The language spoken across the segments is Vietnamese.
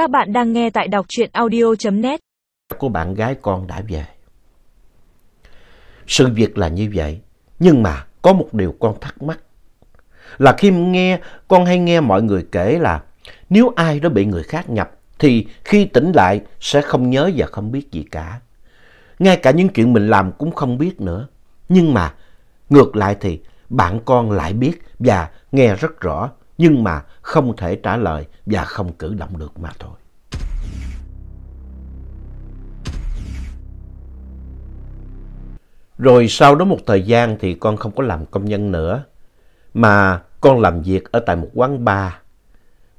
Các bạn đang nghe tại đọc truyện audio.net của bạn gái con đã về. Sự việc là như vậy, nhưng mà có một điều con thắc mắc. Là khi nghe, con hay nghe mọi người kể là nếu ai đó bị người khác nhập thì khi tỉnh lại sẽ không nhớ và không biết gì cả. Ngay cả những chuyện mình làm cũng không biết nữa. Nhưng mà ngược lại thì bạn con lại biết và nghe rất rõ nhưng mà không thể trả lời và không cử động được mà thôi. Rồi sau đó một thời gian thì con không có làm công nhân nữa, mà con làm việc ở tại một quán bar.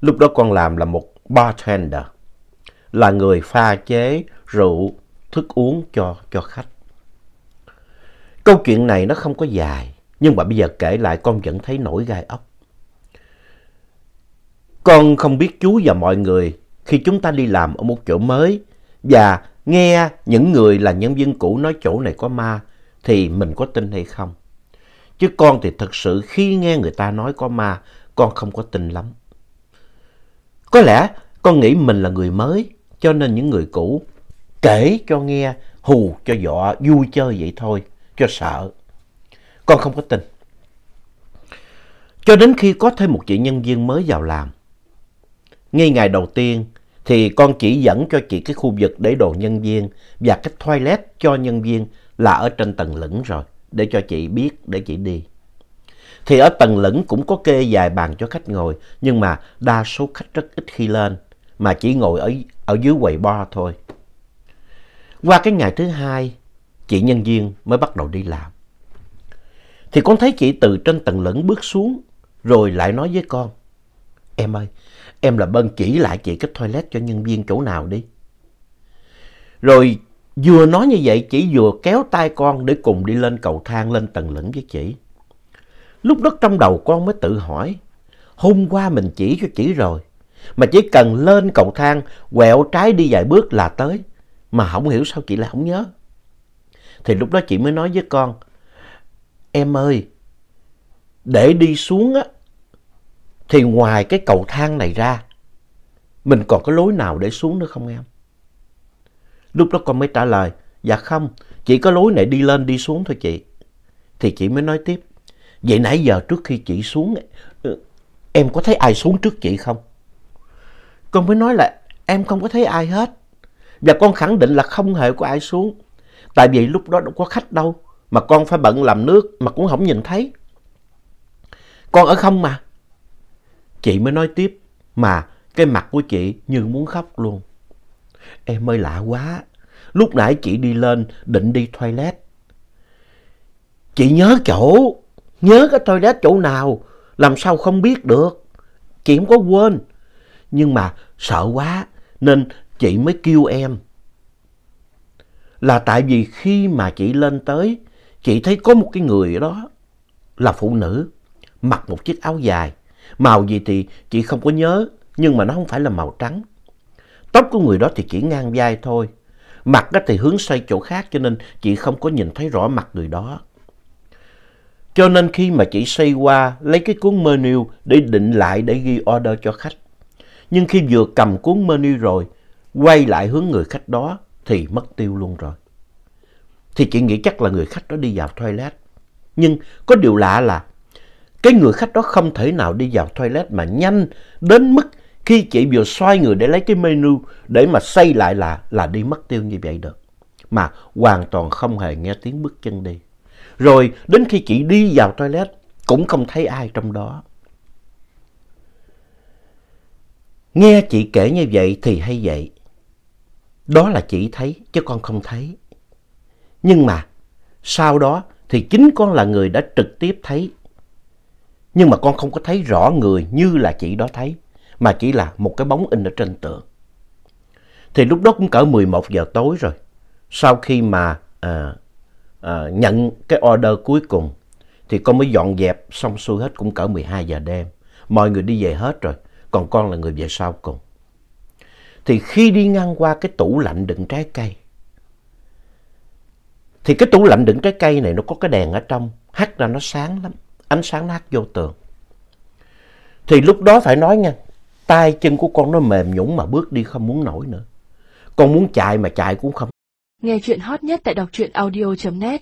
Lúc đó con làm là một bartender, là người pha chế rượu, thức uống cho, cho khách. Câu chuyện này nó không có dài, nhưng mà bây giờ kể lại con vẫn thấy nổi gai ốc. Con không biết chú và mọi người khi chúng ta đi làm ở một chỗ mới và nghe những người là nhân viên cũ nói chỗ này có ma thì mình có tin hay không. Chứ con thì thật sự khi nghe người ta nói có ma, con không có tin lắm. Có lẽ con nghĩ mình là người mới, cho nên những người cũ kể cho nghe, hù cho dọa, vui chơi vậy thôi, cho sợ. Con không có tin. Cho đến khi có thêm một chị nhân viên mới vào làm. Ngay ngày đầu tiên thì con chỉ dẫn cho chị cái khu vực để đồ nhân viên và cái toilet cho nhân viên là ở trên tầng lửng rồi, để cho chị biết để chị đi. Thì ở tầng lửng cũng có kê vài bàn cho khách ngồi, nhưng mà đa số khách rất ít khi lên, mà chỉ ngồi ở, ở dưới quầy bar thôi. Qua cái ngày thứ hai, chị nhân viên mới bắt đầu đi làm. Thì con thấy chị từ trên tầng lửng bước xuống, rồi lại nói với con. Em ơi, em là bên chỉ lại chị cái toilet cho nhân viên chỗ nào đi. Rồi Vừa nói như vậy chỉ vừa kéo tay con để cùng đi lên cầu thang lên tầng lửng với chị. Lúc đó trong đầu con mới tự hỏi, hôm qua mình chỉ cho chị rồi, mà chỉ cần lên cầu thang quẹo trái đi vài bước là tới, mà không hiểu sao chị lại không nhớ. Thì lúc đó chị mới nói với con, em ơi, để đi xuống á, thì ngoài cái cầu thang này ra, mình còn có lối nào để xuống nữa không em? Lúc đó con mới trả lời, dạ không, chỉ có lối này đi lên đi xuống thôi chị. Thì chị mới nói tiếp, vậy nãy giờ trước khi chị xuống, em có thấy ai xuống trước chị không? Con mới nói là em không có thấy ai hết. Và con khẳng định là không hề có ai xuống. Tại vì lúc đó đâu có khách đâu, mà con phải bận làm nước mà cũng không nhìn thấy. Con ở không mà. Chị mới nói tiếp, mà cái mặt của chị như muốn khóc luôn. Em ơi lạ quá. Lúc nãy chị đi lên định đi toilet. Chị nhớ chỗ. Nhớ cái toilet chỗ nào. Làm sao không biết được. Chị không có quên. Nhưng mà sợ quá nên chị mới kêu em. Là tại vì khi mà chị lên tới, chị thấy có một cái người đó là phụ nữ, mặc một chiếc áo dài. Màu gì thì chị không có nhớ, nhưng mà nó không phải là màu trắng. Tóc của người đó thì chỉ ngang vai thôi. Mặt thì hướng xoay chỗ khác cho nên chị không có nhìn thấy rõ mặt người đó. Cho nên khi mà chị xoay qua lấy cái cuốn menu để định lại để ghi order cho khách. Nhưng khi vừa cầm cuốn menu rồi, quay lại hướng người khách đó thì mất tiêu luôn rồi. Thì chị nghĩ chắc là người khách đó đi vào toilet. Nhưng có điều lạ là cái người khách đó không thể nào đi vào toilet mà nhanh đến mức khi chị vừa xoay người để lấy cái menu để mà xây lại là, là đi mất tiêu như vậy được. Mà hoàn toàn không hề nghe tiếng bước chân đi. Rồi đến khi chị đi vào toilet cũng không thấy ai trong đó. Nghe chị kể như vậy thì hay vậy. Đó là chị thấy chứ con không thấy. Nhưng mà sau đó thì chính con là người đã trực tiếp thấy. Nhưng mà con không có thấy rõ người như là chị đó thấy mà chỉ là một cái bóng in ở trên tường. Thì lúc đó cũng cỡ 11 giờ tối rồi. Sau khi mà à, à, nhận cái order cuối cùng thì con mới dọn dẹp xong xuôi hết cũng cỡ 12 giờ đêm. Mọi người đi về hết rồi, còn con là người về sau cùng. Thì khi đi ngang qua cái tủ lạnh đựng trái cây, thì cái tủ lạnh đựng trái cây này nó có cái đèn ở trong, hắt ra nó sáng lắm, ánh sáng nó hắt vô tường. Thì lúc đó phải nói nha, tay chân của con nó mềm nhũn mà bước đi không muốn nổi nữa. Con muốn chạy mà chạy cũng không. Nghe chuyện hot nhất tại đọc truyện audio.net